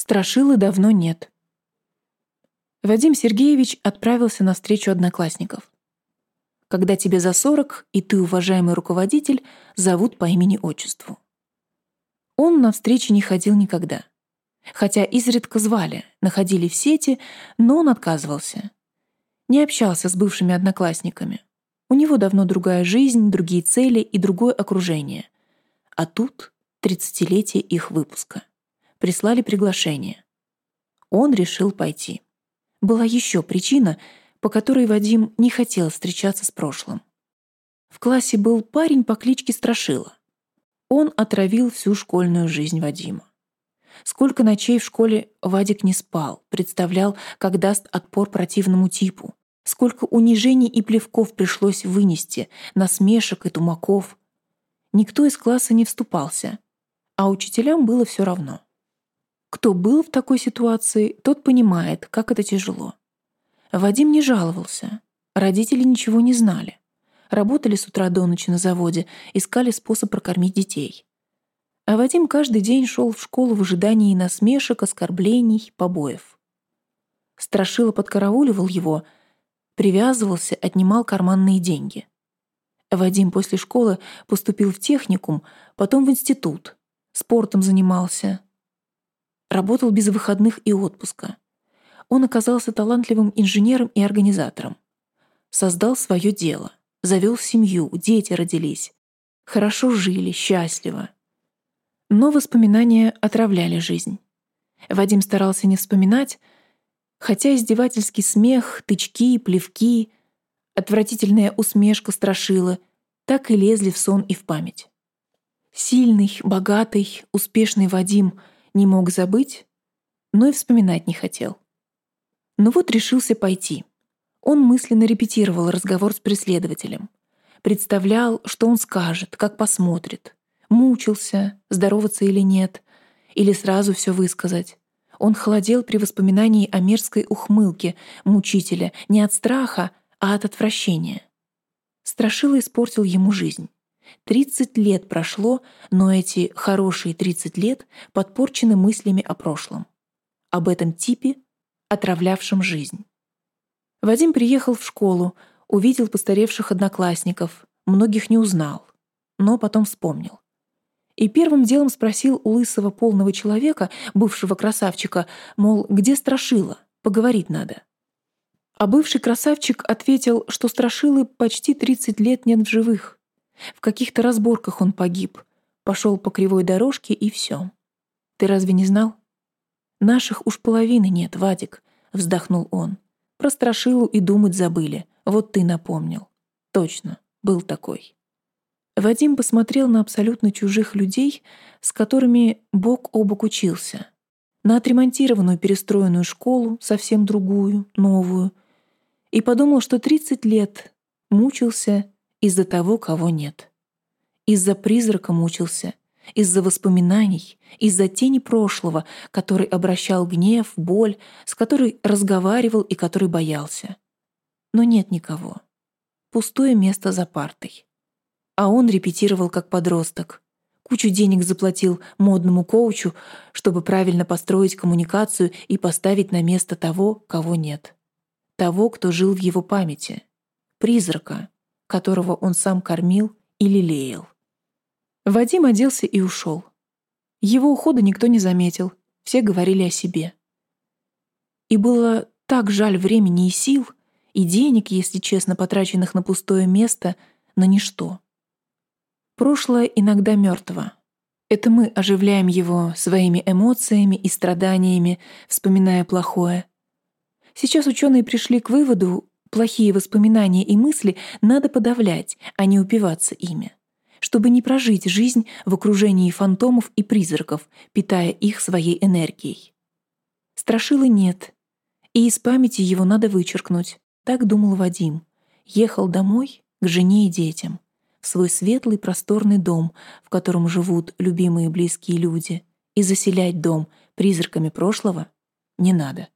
Страшилы давно нет. Вадим Сергеевич отправился на встречу одноклассников. Когда тебе за сорок, и ты, уважаемый руководитель, зовут по имени-отчеству. Он на встречи не ходил никогда. Хотя изредка звали, находили в сети, но он отказывался. Не общался с бывшими одноклассниками. У него давно другая жизнь, другие цели и другое окружение. А тут тридцатилетие их выпуска. Прислали приглашение. Он решил пойти. Была еще причина, по которой Вадим не хотел встречаться с прошлым. В классе был парень по кличке Страшила. Он отравил всю школьную жизнь Вадима. Сколько ночей в школе Вадик не спал, представлял, как даст отпор противному типу. Сколько унижений и плевков пришлось вынести, насмешек и тумаков. Никто из класса не вступался, а учителям было все равно. Кто был в такой ситуации, тот понимает, как это тяжело. Вадим не жаловался. Родители ничего не знали. Работали с утра до ночи на заводе, искали способ прокормить детей. А Вадим каждый день шел в школу в ожидании насмешек, оскорблений, побоев. Страшила подкарауливал его, привязывался, отнимал карманные деньги. Вадим после школы поступил в техникум, потом в институт, спортом занимался, работал без выходных и отпуска. Он оказался талантливым инженером и организатором. Создал свое дело, завел семью, дети родились. Хорошо жили, счастливо. Но воспоминания отравляли жизнь. Вадим старался не вспоминать, хотя издевательский смех, тычки, плевки, отвратительная усмешка страшила, так и лезли в сон и в память. Сильный, богатый, успешный Вадим — не мог забыть, но и вспоминать не хотел. Но вот решился пойти. Он мысленно репетировал разговор с преследователем. Представлял, что он скажет, как посмотрит. Мучился, здороваться или нет, или сразу все высказать. Он холодел при воспоминании о мерзкой ухмылке мучителя не от страха, а от отвращения. Страшила испортил ему жизнь. Тридцать лет прошло, но эти хорошие тридцать лет подпорчены мыслями о прошлом. Об этом типе, отравлявшем жизнь. Вадим приехал в школу, увидел постаревших одноклассников, многих не узнал, но потом вспомнил. И первым делом спросил у лысого полного человека, бывшего красавчика, мол, где Страшила, поговорить надо. А бывший красавчик ответил, что Страшилы почти 30 лет нет в живых. В каких-то разборках он погиб. Пошел по кривой дорожке и все. Ты разве не знал? Наших уж половины нет, Вадик, вздохнул он. Про страшилу и думать забыли. Вот ты напомнил. Точно, был такой. Вадим посмотрел на абсолютно чужих людей, с которыми бок о бок учился. На отремонтированную перестроенную школу, совсем другую, новую. И подумал, что 30 лет мучился из-за того, кого нет. Из-за призрака мучился, из-за воспоминаний, из-за тени прошлого, который обращал гнев, боль, с которой разговаривал и который боялся. Но нет никого. Пустое место за партой. А он репетировал как подросток. Кучу денег заплатил модному коучу, чтобы правильно построить коммуникацию и поставить на место того, кого нет. Того, кто жил в его памяти. Призрака, которого он сам кормил и лелеял. Вадим оделся и ушел. Его ухода никто не заметил, все говорили о себе. И было так жаль времени и сил, и денег, если честно, потраченных на пустое место, на ничто. Прошлое иногда мертво. Это мы оживляем его своими эмоциями и страданиями, вспоминая плохое. Сейчас ученые пришли к выводу, Плохие воспоминания и мысли надо подавлять, а не упиваться ими, чтобы не прожить жизнь в окружении фантомов и призраков, питая их своей энергией. Страшила нет, и из памяти его надо вычеркнуть, так думал Вадим. Ехал домой к жене и детям, в свой светлый просторный дом, в котором живут любимые близкие люди, и заселять дом призраками прошлого не надо.